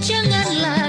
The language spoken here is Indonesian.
Janganlah